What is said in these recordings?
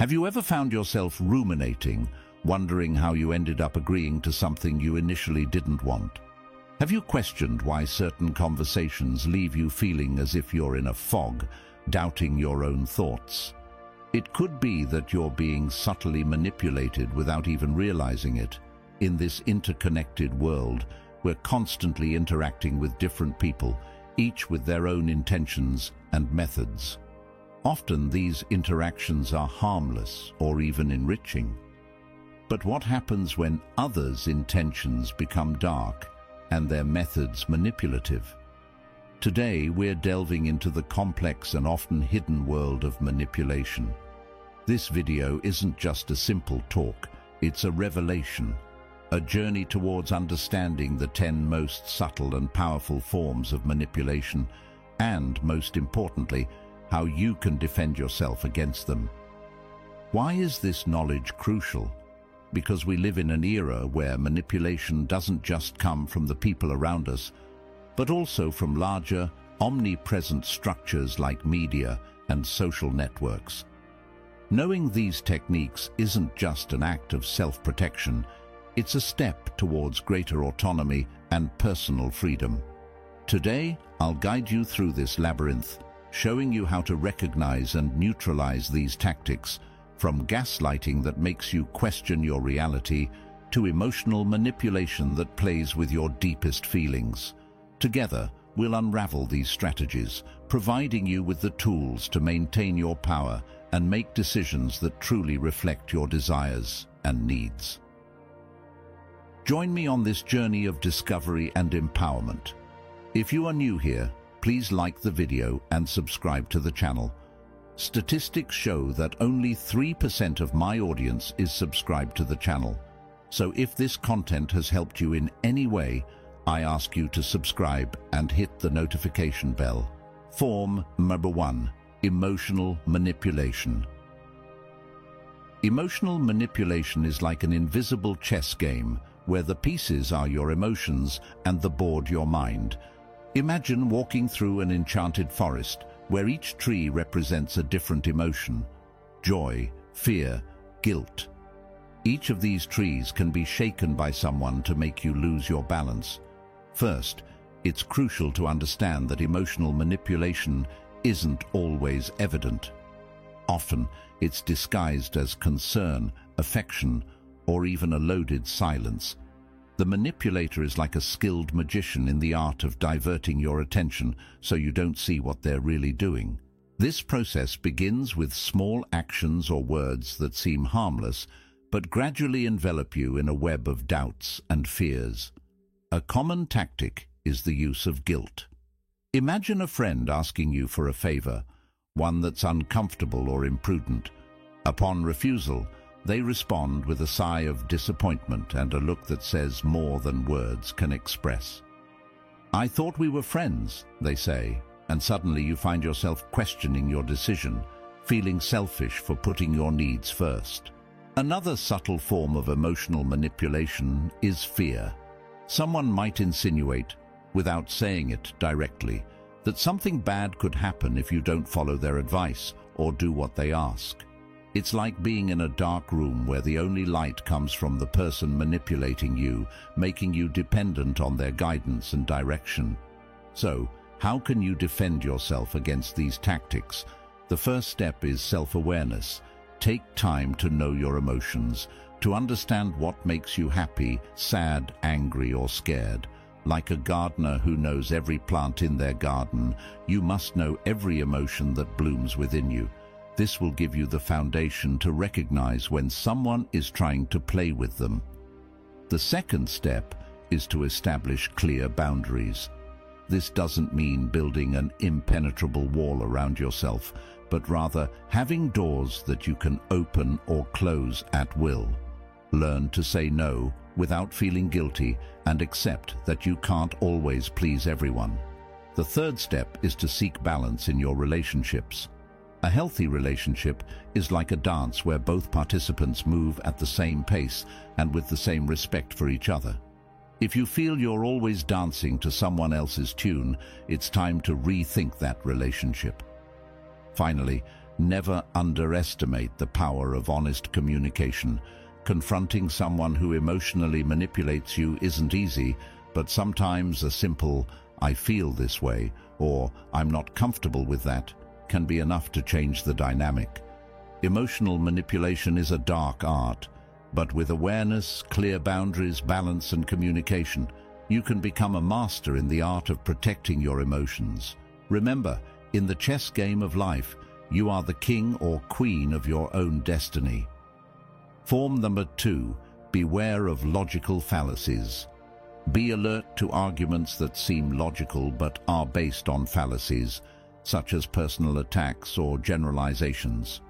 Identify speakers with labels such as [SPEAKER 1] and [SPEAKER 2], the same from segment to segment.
[SPEAKER 1] Have you ever found yourself ruminating, wondering how you ended up agreeing to something you initially didn't want? Have you questioned why certain conversations leave you feeling as if you're in a fog, doubting your own thoughts? It could be that you're being subtly manipulated without even realizing it. In this interconnected world, we're constantly interacting with different people, each with their own intentions and methods. Often these interactions are harmless or even enriching. But what happens when others' intentions become dark and their methods manipulative? Today we're delving into the complex and often hidden world of manipulation. This video isn't just a simple talk, it's a revelation, a journey towards understanding the 10 most subtle and powerful forms of manipulation, and, most importantly, how you can defend yourself against them. Why is this knowledge crucial? Because we live in an era where manipulation doesn't just come from the people around us, but also from larger, omnipresent structures like media and social networks. Knowing these techniques isn't just an act of self-protection, it's a step towards greater autonomy and personal freedom. Today, I'll guide you through this labyrinth showing you how to recognize and neutralize these tactics, from gaslighting that makes you question your reality to emotional manipulation that plays with your deepest feelings. Together, we'll unravel these strategies, providing you with the tools to maintain your power and make decisions that truly reflect your desires and needs. Join me on this journey of discovery and empowerment. If you are new here, Please like the video and subscribe to the channel. Statistics show that only 3% of my audience is subscribed to the channel. So if this content has helped you in any way, I ask you to subscribe and hit the notification bell. Form number one, emotional manipulation. Emotional manipulation is like an invisible chess game where the pieces are your emotions and the board your mind. Imagine walking through an enchanted forest where each tree represents a different emotion, joy, fear, guilt. Each of these trees can be shaken by someone to make you lose your balance. First, it's crucial to understand that emotional manipulation isn't always evident. Often, it's disguised as concern, affection, or even a loaded silence. The manipulator is like a skilled magician in the art of diverting your attention so you don't see what they're really doing. This process begins with small actions or words that seem harmless, but gradually envelop you in a web of doubts and fears. A common tactic is the use of guilt. Imagine a friend asking you for a favor, one that's uncomfortable or imprudent. Upon refusal, they respond with a sigh of disappointment and a look that says more than words can express. I thought we were friends, they say, and suddenly you find yourself questioning your decision, feeling selfish for putting your needs first. Another subtle form of emotional manipulation is fear. Someone might insinuate, without saying it directly, that something bad could happen if you don't follow their advice or do what they ask. It's like being in a dark room where the only light comes from the person manipulating you, making you dependent on their guidance and direction. So, how can you defend yourself against these tactics? The first step is self-awareness. Take time to know your emotions, to understand what makes you happy, sad, angry or scared. Like a gardener who knows every plant in their garden, you must know every emotion that blooms within you. This will give you the foundation to recognize when someone is trying to play with them. The second step is to establish clear boundaries. This doesn't mean building an impenetrable wall around yourself, but rather having doors that you can open or close at will. Learn to say no without feeling guilty and accept that you can't always please everyone. The third step is to seek balance in your relationships. A healthy relationship is like a dance where both participants move at the same pace and with the same respect for each other. If you feel you're always dancing to someone else's tune, it's time to rethink that relationship. Finally, Never underestimate the power of honest communication. Confronting someone who emotionally manipulates you isn't easy, but sometimes a simple, I feel this way, or I'm not comfortable with that, can be enough to change the dynamic. Emotional manipulation is a dark art, but with awareness, clear boundaries, balance and communication, you can become a master in the art of protecting your emotions. Remember, in the chess game of life, you are the king or queen of your own destiny. Form number two, beware of logical fallacies. Be alert to arguments that seem logical but are based on fallacies, such as personal attacks or generalizations.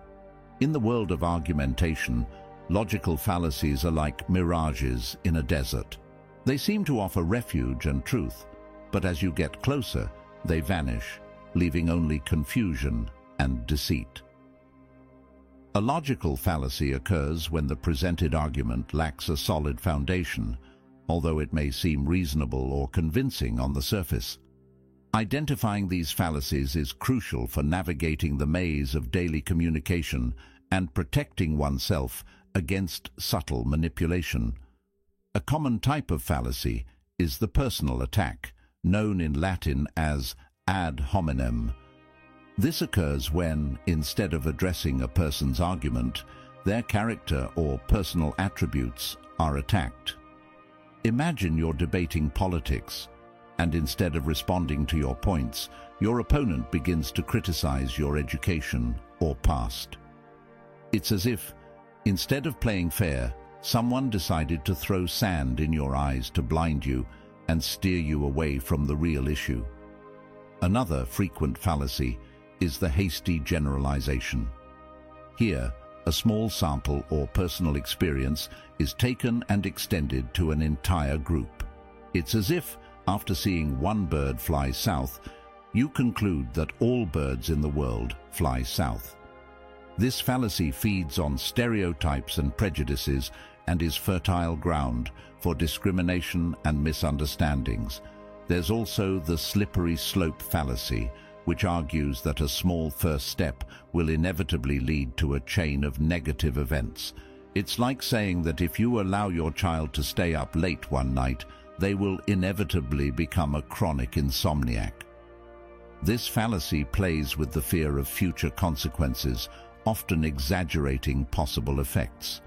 [SPEAKER 1] In the world of argumentation, logical fallacies are like mirages in a desert. They seem to offer refuge and truth, but as you get closer, they vanish, leaving only confusion and deceit. A logical fallacy occurs when the presented argument lacks a solid foundation, although it may seem reasonable or convincing on the surface. Identifying these fallacies is crucial for navigating the maze of daily communication and protecting oneself against subtle manipulation. A common type of fallacy is the personal attack, known in Latin as ad hominem. This occurs when, instead of addressing a person's argument, their character or personal attributes are attacked. Imagine you're debating politics, and instead of responding to your points, your opponent begins to criticize your education or past. It's as if, instead of playing fair, someone decided to throw sand in your eyes to blind you and steer you away from the real issue. Another frequent fallacy is the hasty generalization. Here, a small sample or personal experience is taken and extended to an entire group. It's as if, after seeing one bird fly south, you conclude that all birds in the world fly south. This fallacy feeds on stereotypes and prejudices and is fertile ground for discrimination and misunderstandings. There's also the slippery slope fallacy, which argues that a small first step will inevitably lead to a chain of negative events. It's like saying that if you allow your child to stay up late one night, they will inevitably become a chronic insomniac. This fallacy plays with the fear of future consequences, often exaggerating possible effects.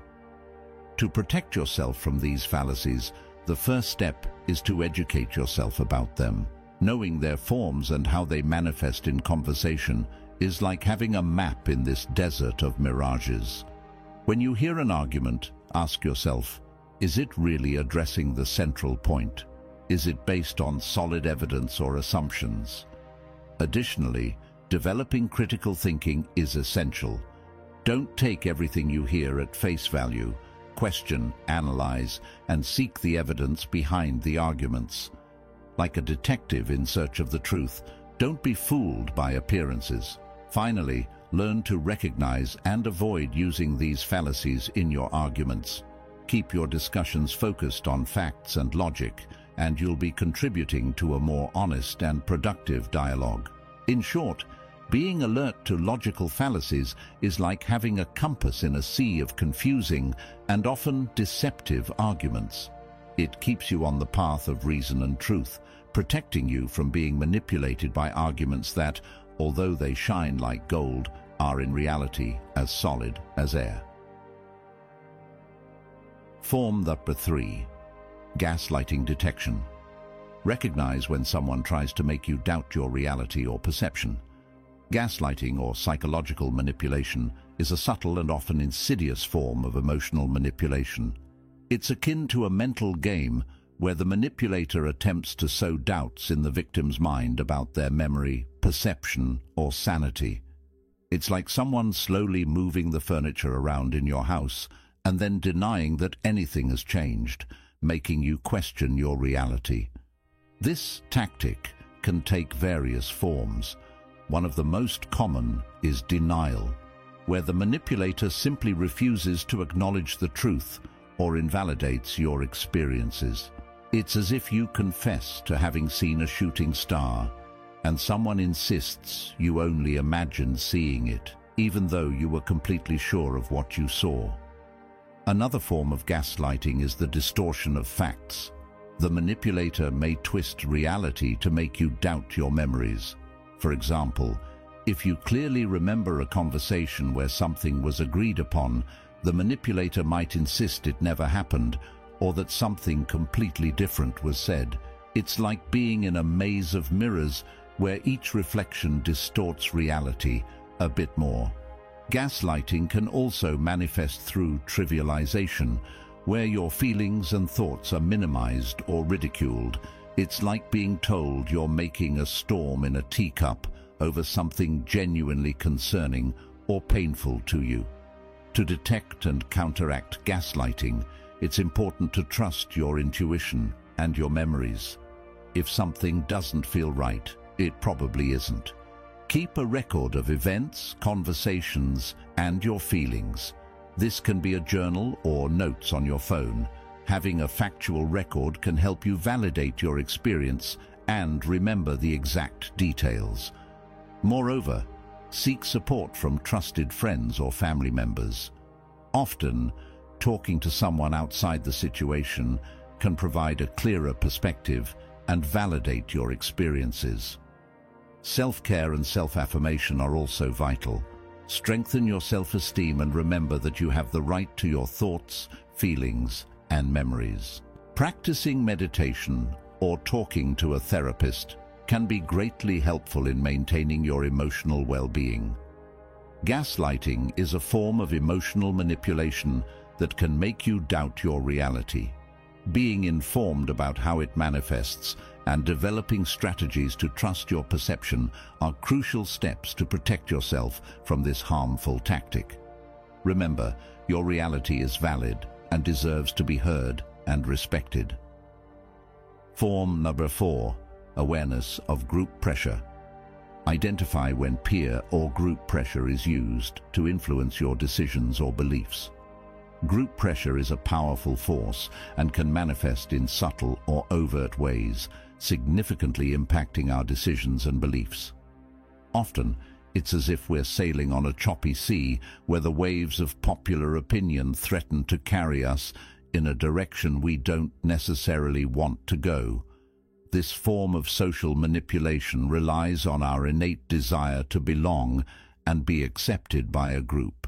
[SPEAKER 1] To protect yourself from these fallacies, the first step is to educate yourself about them. Knowing their forms and how they manifest in conversation is like having a map in this desert of mirages. When you hear an argument, ask yourself, is it really addressing the central point? Is it based on solid evidence or assumptions? Additionally, developing critical thinking is essential. Don't take everything you hear at face value. Question, analyze, and seek the evidence behind the arguments. Like a detective in search of the truth, don't be fooled by appearances. Finally, learn to recognize and avoid using these fallacies in your arguments. Keep your discussions focused on facts and logic, and you'll be contributing to a more honest and productive dialogue. In short, being alert to logical fallacies is like having a compass in a sea of confusing and often deceptive arguments. It keeps you on the path of reason and truth, protecting you from being manipulated by arguments that, although they shine like gold, are in reality as solid as air. Form number three, gaslighting detection. Recognize when someone tries to make you doubt your reality or perception. Gaslighting or psychological manipulation is a subtle and often insidious form of emotional manipulation it's akin to a mental game where the manipulator attempts to sow doubts in the victim's mind about their memory, perception, or sanity. It's like someone slowly moving the furniture around in your house and then denying that anything has changed, making you question your reality. This tactic can take various forms. One of the most common is denial, where the manipulator simply refuses to acknowledge the truth or invalidates your experiences. It's as if you confess to having seen a shooting star and someone insists you only imagined seeing it. even though you were completely sure of what you saw. Another form of gaslighting is the distortion of facts. The manipulator may twist reality to make you doubt your memories. For example, if you clearly remember a conversation where something was agreed upon, the manipulator might insist it never happened or that something completely different was said. It's like being in a maze of mirrors where each reflection distorts reality a bit more. Gaslighting can also manifest through trivialization, where your feelings and thoughts are minimized or ridiculed. It's like being told you're making a storm in a teacup over something genuinely concerning or painful to you. To detect and counteract gaslighting, it's important to trust your intuition and your memories. If something doesn't feel right, it probably isn't. Keep a record of events, conversations, and your feelings. This can be a journal or notes on your phone. Having a factual record can help you validate your experience and remember the exact details. Moreover, seek support from trusted friends or family members. Often, talking to someone outside the situation can provide a clearer perspective and validate your experiences. Self-care and self-affirmation are also vital. Strengthen your self-esteem and remember that you have the right to your thoughts, feelings, and memories. Practicing meditation or talking to a therapist can be greatly helpful in maintaining your emotional well-being. Gaslighting is a form of emotional manipulation that can make you doubt your reality. Being informed about how it manifests and developing strategies to trust your perception are crucial steps to protect yourself from this harmful tactic. Remember, your reality is valid and deserves to be heard and respected. Form number four, awareness of group pressure. Identify when peer or group pressure is used to influence your decisions or beliefs. Group pressure is a powerful force and can manifest in subtle or overt ways, significantly impacting our decisions and beliefs. Often, it's as if we're sailing on a choppy sea where the waves of popular opinion threaten to carry us in a direction we don't necessarily want to go. This form of social manipulation relies on our innate desire to belong and be accepted by a group.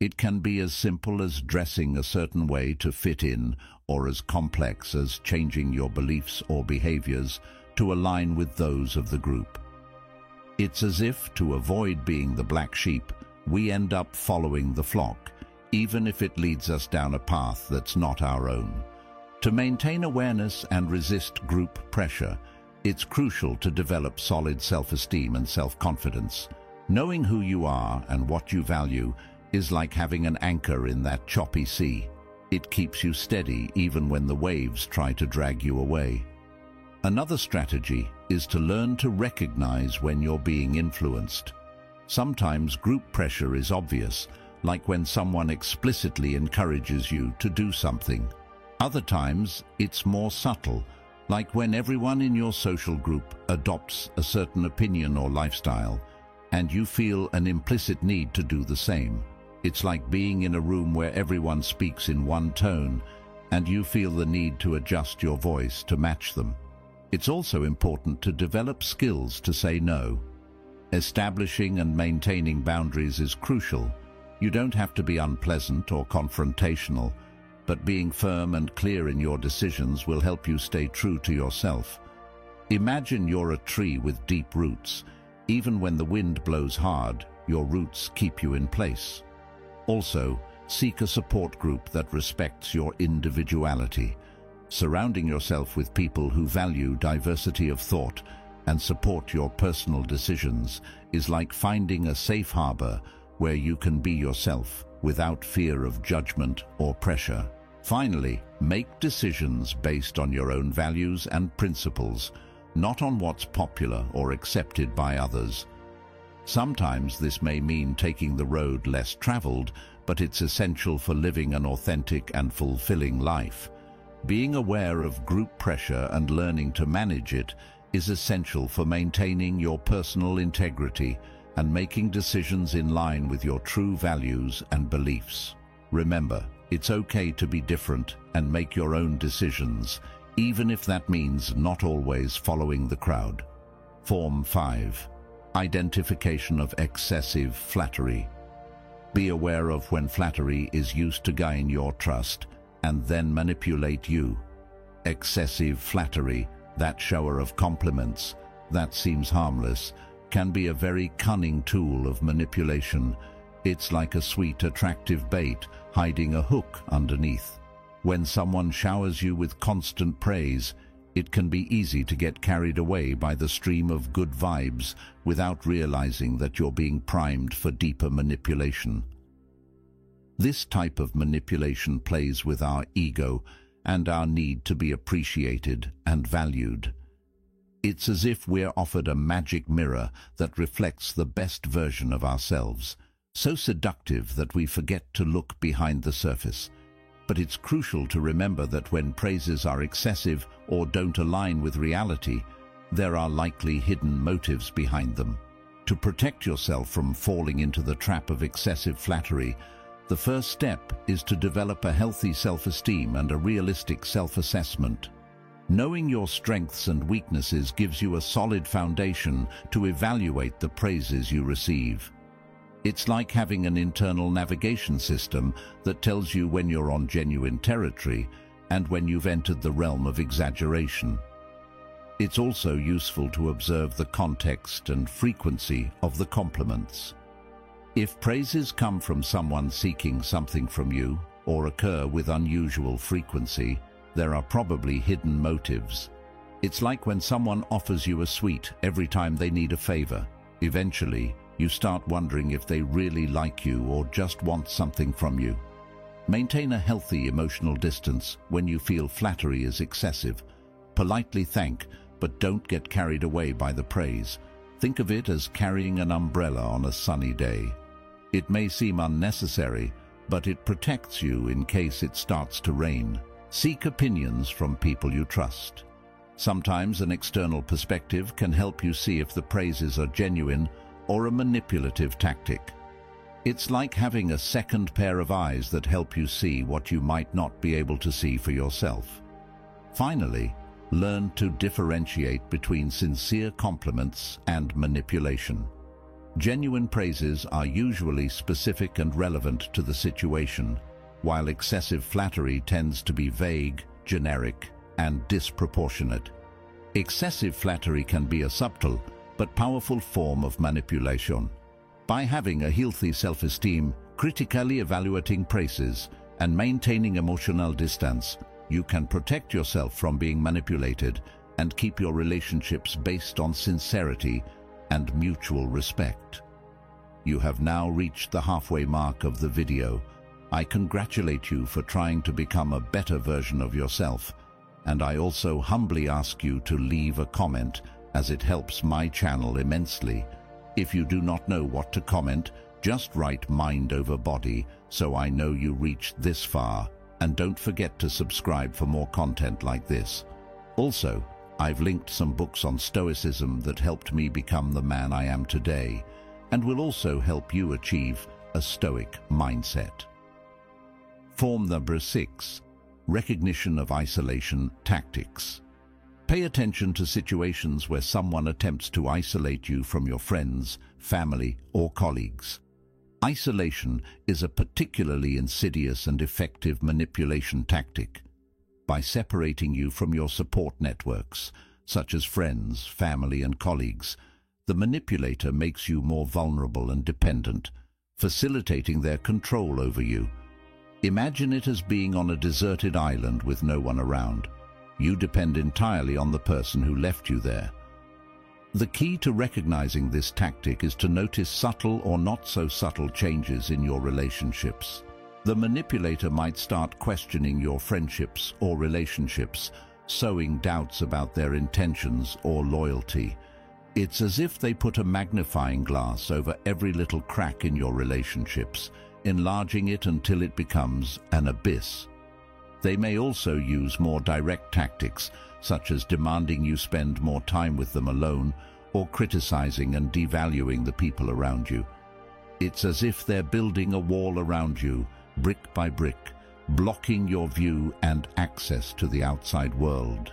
[SPEAKER 1] It can be as simple as dressing a certain way to fit in or as complex as changing your beliefs or behaviors to align with those of the group. It's as if, to avoid being the black sheep, we end up following the flock, even if it leads us down a path that's not our own. To maintain awareness and resist group pressure, it's crucial to develop solid self-esteem and self-confidence. Knowing who you are and what you value is like having an anchor in that choppy sea. It keeps you steady even when the waves try to drag you away. Another strategy is to learn to recognize when you're being influenced. Sometimes group pressure is obvious, like when someone explicitly encourages you to do something. Other times, it's more subtle, like when everyone in your social group adopts a certain opinion or lifestyle, and you feel an implicit need to do the same. It's like being in a room where everyone speaks in one tone and you feel the need to adjust your voice to match them. It's also important to develop skills to say no. Establishing and maintaining boundaries is crucial. You don't have to be unpleasant or confrontational, but being firm and clear in your decisions will help you stay true to yourself. Imagine you're a tree with deep roots. Even when the wind blows hard, your roots keep you in place. Also, seek a support group that respects your individuality. Surrounding yourself with people who value diversity of thought and support your personal decisions is like finding a safe harbor where you can be yourself without fear of judgment or pressure. Finally, make decisions based on your own values and principles, not on what's popular or accepted by others. Sometimes this may mean taking the road less traveled, but it's essential for living an authentic and fulfilling life. Being aware of group pressure and learning to manage it is essential for maintaining your personal integrity and making decisions in line with your true values and beliefs. Remember, it's okay to be different and make your own decisions, even if that means not always following the crowd. Form 5. Identification of excessive flattery. Be aware of when flattery is used to gain your trust and then manipulate you. Excessive flattery, that shower of compliments, that seems harmless, can be a very cunning tool of manipulation. It's like a sweet, attractive bait hiding a hook underneath. When someone showers you with constant praise, it can be easy to get carried away by the stream of good vibes without realizing that you're being primed for deeper manipulation. This type of manipulation plays with our ego and our need to be appreciated and valued. It's as if we're offered a magic mirror that reflects the best version of ourselves, so seductive that we forget to look behind the surface. But it's crucial to remember that when praises are excessive or don't align with reality, there are likely hidden motives behind them. To protect yourself from falling into the trap of excessive flattery, the first step is to develop a healthy self-esteem and a realistic self-assessment. Knowing your strengths and weaknesses gives you a solid foundation to evaluate the praises you receive. It's like having an internal navigation system that tells you when you're on genuine territory and when you've entered the realm of exaggeration. It's also useful to observe the context and frequency of the compliments. If praises come from someone seeking something from you or occur with unusual frequency, there are probably hidden motives. It's like when someone offers you a sweet every time they need a favor. Eventually, you start wondering if they really like you or just want something from you. Maintain a healthy emotional distance when you feel flattery is excessive. Politely thank, but don't get carried away by the praise. Think of it as carrying an umbrella on a sunny day. It may seem unnecessary, but it protects you in case it starts to rain. Seek opinions from people you trust. Sometimes an external perspective can help you see if the praises are genuine or a manipulative tactic. It's like having a second pair of eyes that help you see what you might not be able to see for yourself. Finally, learn to differentiate between sincere compliments and manipulation. Genuine praises are usually specific and relevant to the situation, while excessive flattery tends to be vague, generic, and disproportionate. Excessive flattery can be a subtle but powerful form of manipulation. By having a healthy self-esteem, critically evaluating praises, and maintaining emotional distance, you can protect yourself from being manipulated and keep your relationships based on sincerity and mutual respect. You have now reached the halfway mark of the video. I congratulate you for trying to become a better version of yourself, and I also humbly ask you to leave a comment as it helps my channel immensely. If you do not know what to comment, just write mind over body so I know you reached this far, and don't forget to subscribe for more content like this. Also, I've linked some books on Stoicism that helped me become the man I am today and will also help you achieve a Stoic mindset. Form number six, recognition of isolation tactics. Pay attention to situations where someone attempts to isolate you from your friends, family, or colleagues. Isolation is a particularly insidious and effective manipulation tactic by separating you from your support networks, such as friends, family and colleagues. The manipulator makes you more vulnerable and dependent, facilitating their control over you. Imagine it as being on a deserted island with no one around. You depend entirely on the person who left you there. The key to recognizing this tactic is to notice subtle or not so subtle changes in your relationships. The manipulator might start questioning your friendships or relationships, sowing doubts about their intentions or loyalty. It's as if they put a magnifying glass over every little crack in your relationships, enlarging it until it becomes an abyss. They may also use more direct tactics, such as demanding you spend more time with them alone or criticizing and devaluing the people around you. It's as if they're building a wall around you, brick by brick, blocking your view and access to the outside world.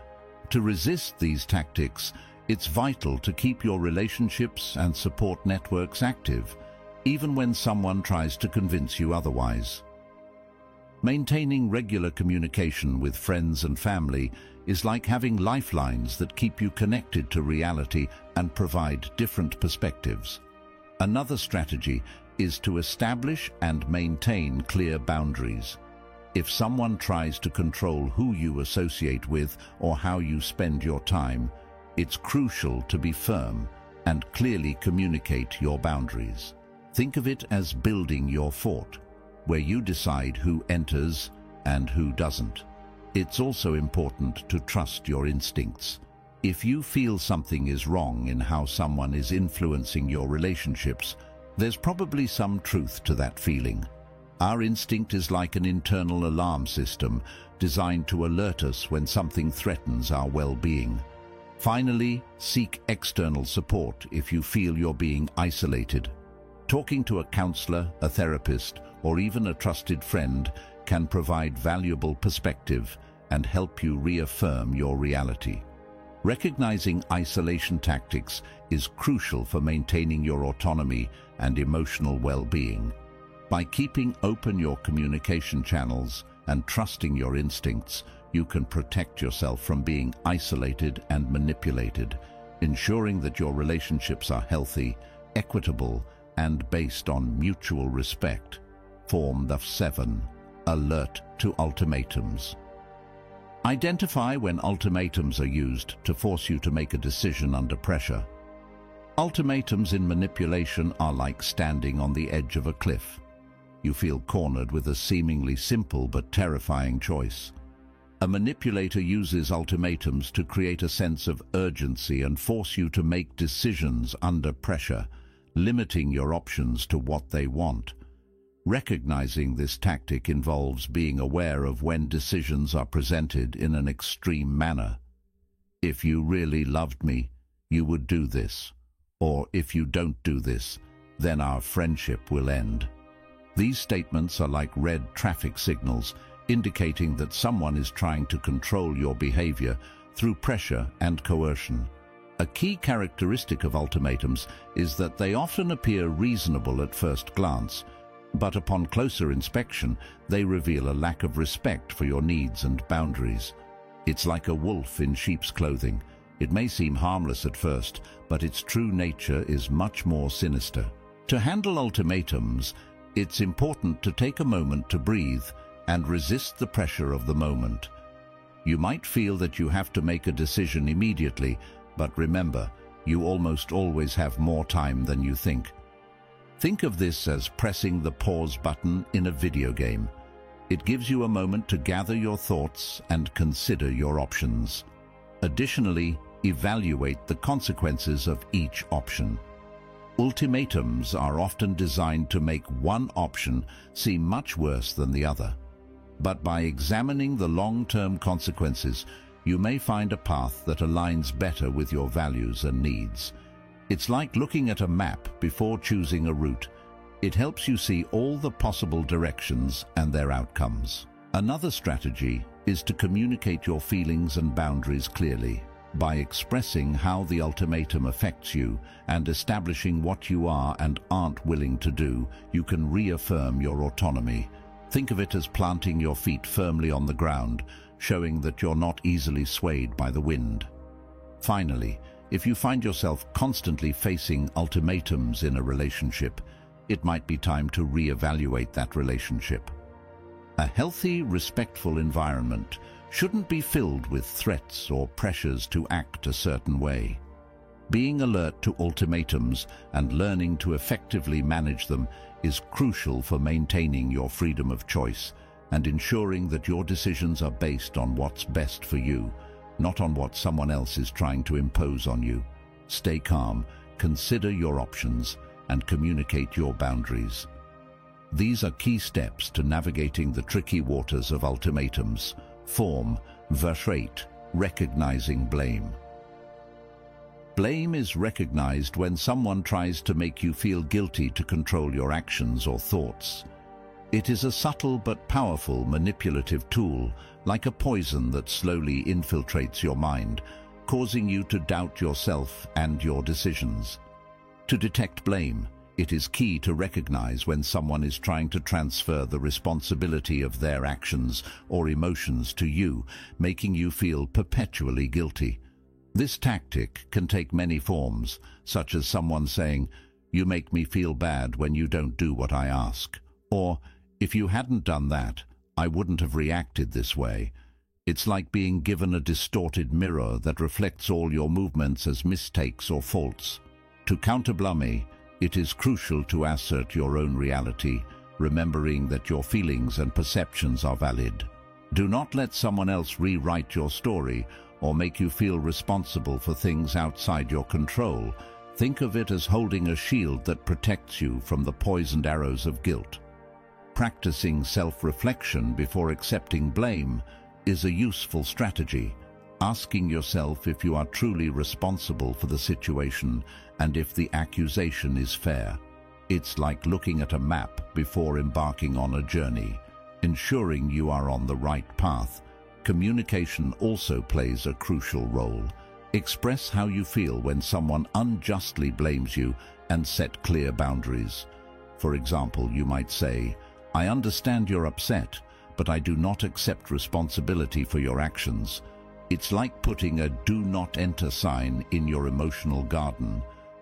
[SPEAKER 1] To resist these tactics, it's vital to keep your relationships and support networks active, even when someone tries to convince you otherwise. Maintaining regular communication with friends and family is like having lifelines that keep you connected to reality and provide different perspectives. Another strategy is to establish and maintain clear boundaries. If someone tries to control who you associate with or how you spend your time, it's crucial to be firm and clearly communicate your boundaries. Think of it as building your fort, where you decide who enters and who doesn't. It's also important to trust your instincts. If you feel something is wrong in how someone is influencing your relationships, there's probably some truth to that feeling. Our instinct is like an internal alarm system designed to alert us when something threatens our well-being. Finally, seek external support if you feel you're being isolated. Talking to a counselor, a therapist, or even a trusted friend can provide valuable perspective and help you reaffirm your reality. Recognizing isolation tactics is crucial for maintaining your autonomy and emotional well-being. By keeping open your communication channels and trusting your instincts, you can protect yourself from being isolated and manipulated, ensuring that your relationships are healthy, equitable, and based on mutual respect. Form the 7. Alert to ultimatums. Identify when ultimatums are used to force you to make a decision under pressure. Ultimatums in manipulation are like standing on the edge of a cliff. You feel cornered with a seemingly simple but terrifying choice. A manipulator uses ultimatums to create a sense of urgency and force you to make decisions under pressure, limiting your options to what they want. Recognizing this tactic involves being aware of when decisions are presented in an extreme manner. If you really loved me, you would do this. Or if you don't do this, then our friendship will end. These statements are like red traffic signals, indicating that someone is trying to control your behavior through pressure and coercion. A key characteristic of ultimatums is that they often appear reasonable at first glance, but upon closer inspection, they reveal a lack of respect for your needs and boundaries. It's like a wolf in sheep's clothing. It may seem harmless at first, but its true nature is much more sinister. To handle ultimatums, it's important to take a moment to breathe and resist the pressure of the moment. You might feel that you have to make a decision immediately, but remember, you almost always have more time than you think. Think of this as pressing the pause button in a video game. It gives you a moment to gather your thoughts and consider your options. Additionally, evaluate the consequences of each option. Ultimatums are often designed to make one option seem much worse than the other. But by examining the long-term consequences, you may find a path that aligns better with your values and needs. It's like looking at a map before choosing a route. It helps you see all the possible directions and their outcomes. Another strategy is to communicate your feelings and boundaries clearly. By expressing how the ultimatum affects you and establishing what you are and aren't willing to do, you can reaffirm your autonomy. Think of it as planting your feet firmly on the ground, showing that you're not easily swayed by the wind. Finally, if you find yourself constantly facing ultimatums in a relationship, it might be time to re-evaluate that relationship. A healthy, respectful environment shouldn't be filled with threats or pressures to act a certain way. Being alert to ultimatums and learning to effectively manage them is crucial for maintaining your freedom of choice and ensuring that your decisions are based on what's best for you not on what someone else is trying to impose on you. Stay calm, consider your options, and communicate your boundaries. These are key steps to navigating the tricky waters of ultimatums. Form, vertrate, recognizing blame. Blame is recognized when someone tries to make you feel guilty to control your actions or thoughts. It is a subtle but powerful manipulative tool, like a poison that slowly infiltrates your mind, causing you to doubt yourself and your decisions. To detect blame, it is key to recognize when someone is trying to transfer the responsibility of their actions or emotions to you, making you feel perpetually guilty. This tactic can take many forms, such as someone saying, you make me feel bad when you don't do what I ask, or if you hadn't done that, I wouldn't have reacted this way. It's like being given a distorted mirror that reflects all your movements as mistakes or faults. To counter blame, it is crucial to assert your own reality, remembering that your feelings and perceptions are valid. Do not let someone else rewrite your story or make you feel responsible for things outside your control. Think of it as holding a shield that protects you from the poisoned arrows of guilt. Practicing self-reflection before accepting blame is a useful strategy, asking yourself if you are truly responsible for the situation and if the accusation is fair. It's like looking at a map before embarking on a journey, ensuring you are on the right path. Communication also plays a crucial role. Express how you feel when someone unjustly blames you and set clear boundaries. For example, you might say, I understand you're upset, but I do not accept responsibility for your actions. It's like putting a do not enter sign in your emotional garden.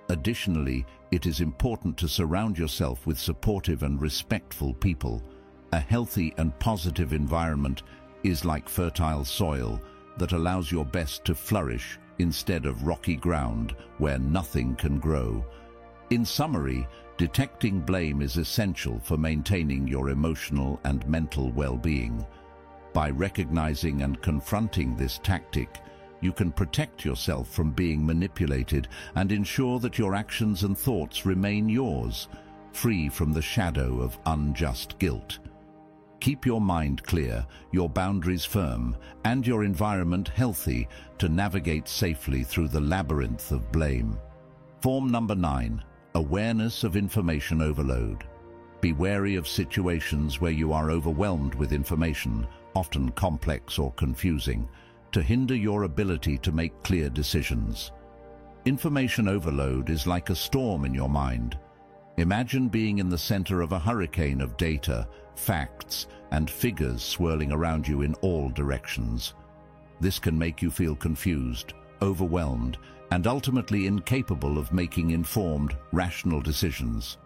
[SPEAKER 1] Additionally, it is important to surround yourself with supportive and respectful people. A healthy and positive environment is like fertile soil that allows your best to flourish instead of rocky ground where nothing can grow. In summary, detecting blame is essential for maintaining your emotional and mental well-being. By recognizing and confronting this tactic, you can protect yourself from being manipulated and ensure that your actions and thoughts remain yours, free from the shadow of unjust guilt. Keep your mind clear, your boundaries firm, and your environment healthy to navigate safely through the labyrinth of blame. Form number nine, awareness of information overload. Be wary of situations where you are overwhelmed with information often complex or confusing, to hinder your ability to make clear decisions. Information overload is like a storm in your mind. Imagine being in the center of a hurricane of data, facts, and figures swirling around you in all directions. This can make you feel confused, overwhelmed, and ultimately incapable of making informed, rational decisions.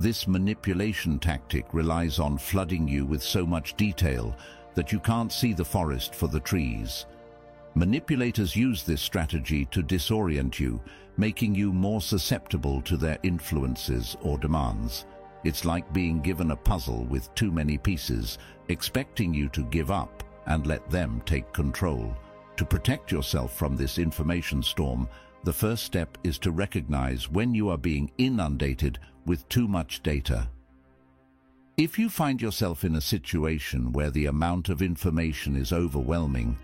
[SPEAKER 1] This manipulation tactic relies on flooding you with so much detail that you can't see the forest for the trees. Manipulators use this strategy to disorient you, making you more susceptible to their influences or demands. It's like being given a puzzle with too many pieces, expecting you to give up and let them take control. To protect yourself from this information storm, the first step is to recognize when you are being inundated with too much data. If you find yourself in a situation where the amount of information is overwhelming,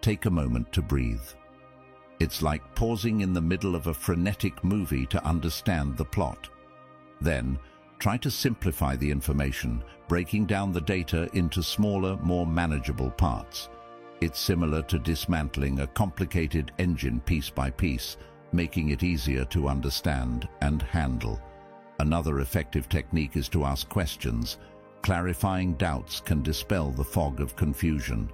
[SPEAKER 1] take a moment to breathe. It's like pausing in the middle of a frenetic movie to understand the plot. Then, try to simplify the information, breaking down the data into smaller, more manageable parts. It's similar to dismantling a complicated engine piece by piece, making it easier to understand and handle. Another effective technique is to ask questions. Clarifying doubts can dispel the fog of confusion.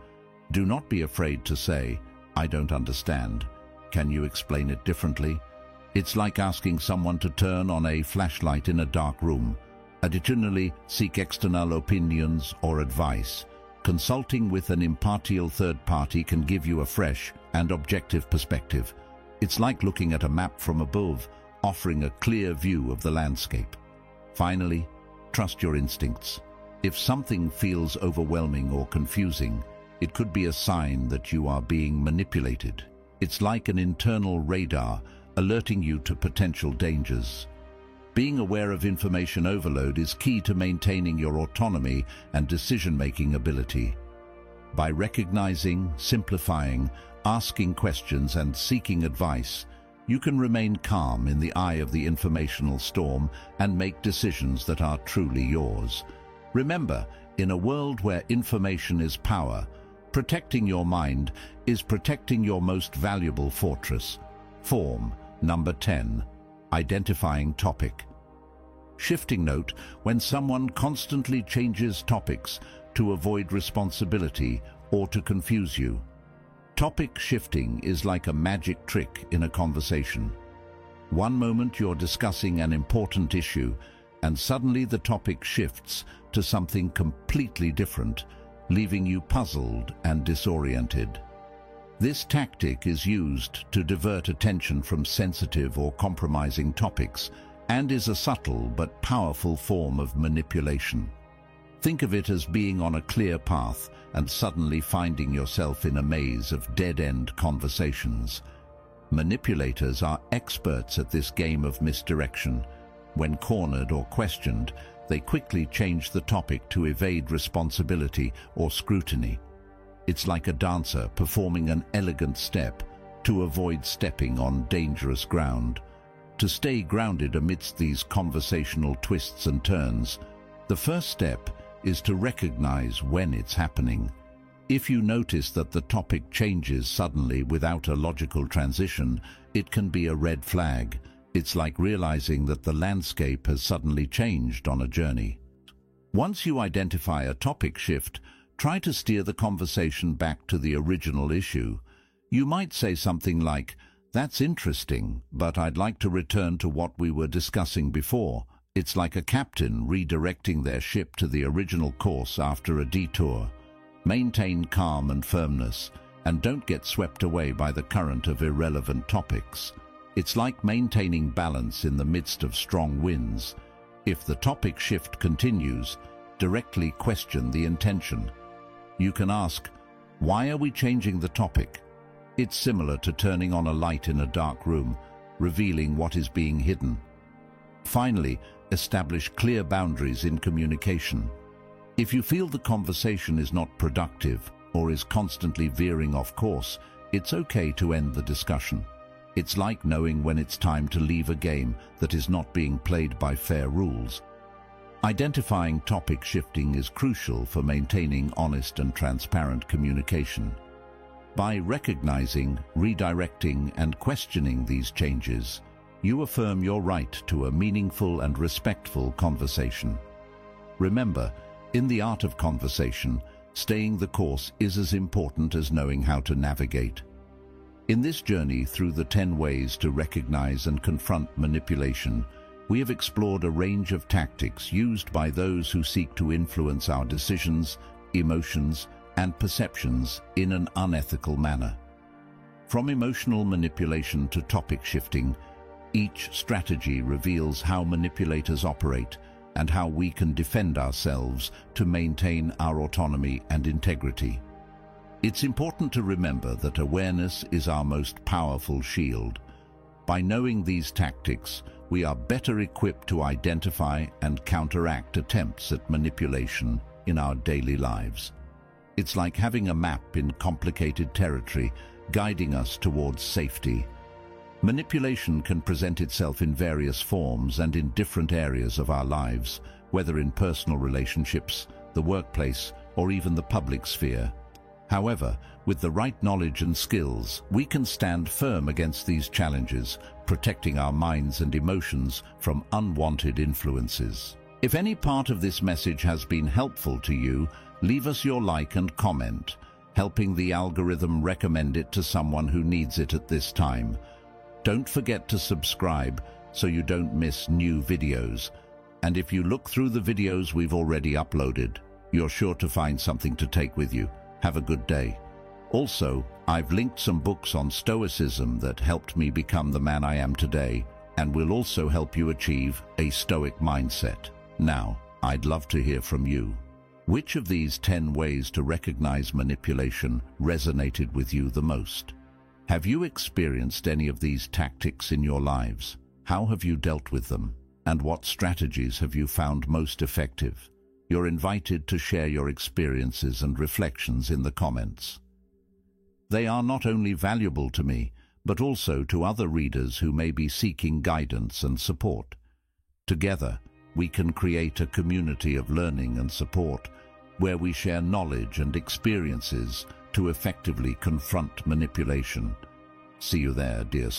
[SPEAKER 1] Do not be afraid to say, I don't understand. Can you explain it differently? It's like asking someone to turn on a flashlight in a dark room. Additionally, seek external opinions or advice. Consulting with an impartial third party can give you a fresh and objective perspective. It's like looking at a map from above offering a clear view of the landscape. Finally, trust your instincts. If something feels overwhelming or confusing, it could be a sign that you are being manipulated. It's like an internal radar alerting you to potential dangers. Being aware of information overload is key to maintaining your autonomy and decision-making ability. By recognizing, simplifying, asking questions and seeking advice, you can remain calm in the eye of the informational storm and make decisions that are truly yours. Remember, in a world where information is power, protecting your mind is protecting your most valuable fortress. Form number 10. Identifying topic. Shifting note when someone constantly changes topics to avoid responsibility or to confuse you. Topic shifting is like a magic trick in a conversation. One moment you're discussing an important issue and suddenly the topic shifts to something completely different, leaving you puzzled and disoriented. This tactic is used to divert attention from sensitive or compromising topics and is a subtle but powerful form of manipulation. Think of it as being on a clear path and suddenly finding yourself in a maze of dead-end conversations. Manipulators are experts at this game of misdirection. When cornered or questioned, they quickly change the topic to evade responsibility or scrutiny. It's like a dancer performing an elegant step to avoid stepping on dangerous ground. To stay grounded amidst these conversational twists and turns, the first step is to recognize when it's happening. If you notice that the topic changes suddenly without a logical transition, it can be a red flag. It's like realizing that the landscape has suddenly changed on a journey. Once you identify a topic shift, try to steer the conversation back to the original issue. You might say something like, that's interesting, but I'd like to return to what we were discussing before. It's like a captain redirecting their ship to the original course after a detour. Maintain calm and firmness, and don't get swept away by the current of irrelevant topics. It's like maintaining balance in the midst of strong winds. If the topic shift continues, directly question the intention. You can ask, why are we changing the topic? It's similar to turning on a light in a dark room, revealing what is being hidden. Finally, establish clear boundaries in communication. If you feel the conversation is not productive or is constantly veering off course, it's okay to end the discussion. It's like knowing when it's time to leave a game that is not being played by fair rules. Identifying topic shifting is crucial for maintaining honest and transparent communication. By recognizing, redirecting and questioning these changes, you affirm your right to a meaningful and respectful conversation. Remember, in the art of conversation, staying the course is as important as knowing how to navigate. In this journey through the 10 ways to recognize and confront manipulation, we have explored a range of tactics used by those who seek to influence our decisions, emotions, and perceptions in an unethical manner. From emotional manipulation to topic shifting, each strategy reveals how manipulators operate and how we can defend ourselves to maintain our autonomy and integrity. It's important to remember that awareness is our most powerful shield. By knowing these tactics, we are better equipped to identify and counteract attempts at manipulation in our daily lives. It's like having a map in complicated territory guiding us towards safety Manipulation can present itself in various forms and in different areas of our lives, whether in personal relationships, the workplace, or even the public sphere. However, with the right knowledge and skills, we can stand firm against these challenges, protecting our minds and emotions from unwanted influences. If any part of this message has been helpful to you, leave us your like and comment, helping the algorithm recommend it to someone who needs it at this time. Don't forget to subscribe so you don't miss new videos. And if you look through the videos we've already uploaded, you're sure to find something to take with you. Have a good day. Also, I've linked some books on Stoicism that helped me become the man I am today and will also help you achieve a Stoic mindset. Now, I'd love to hear from you. Which of these 10 ways to recognize manipulation resonated with you the most? Have you experienced any of these tactics in your lives? How have you dealt with them? And what strategies have you found most effective? You're invited to share your experiences and reflections in the comments. They are not only valuable to me, but also to other readers who may be seeking guidance and support. Together, we can create a community of learning and support where we share knowledge and experiences to effectively confront manipulation. See you there, dear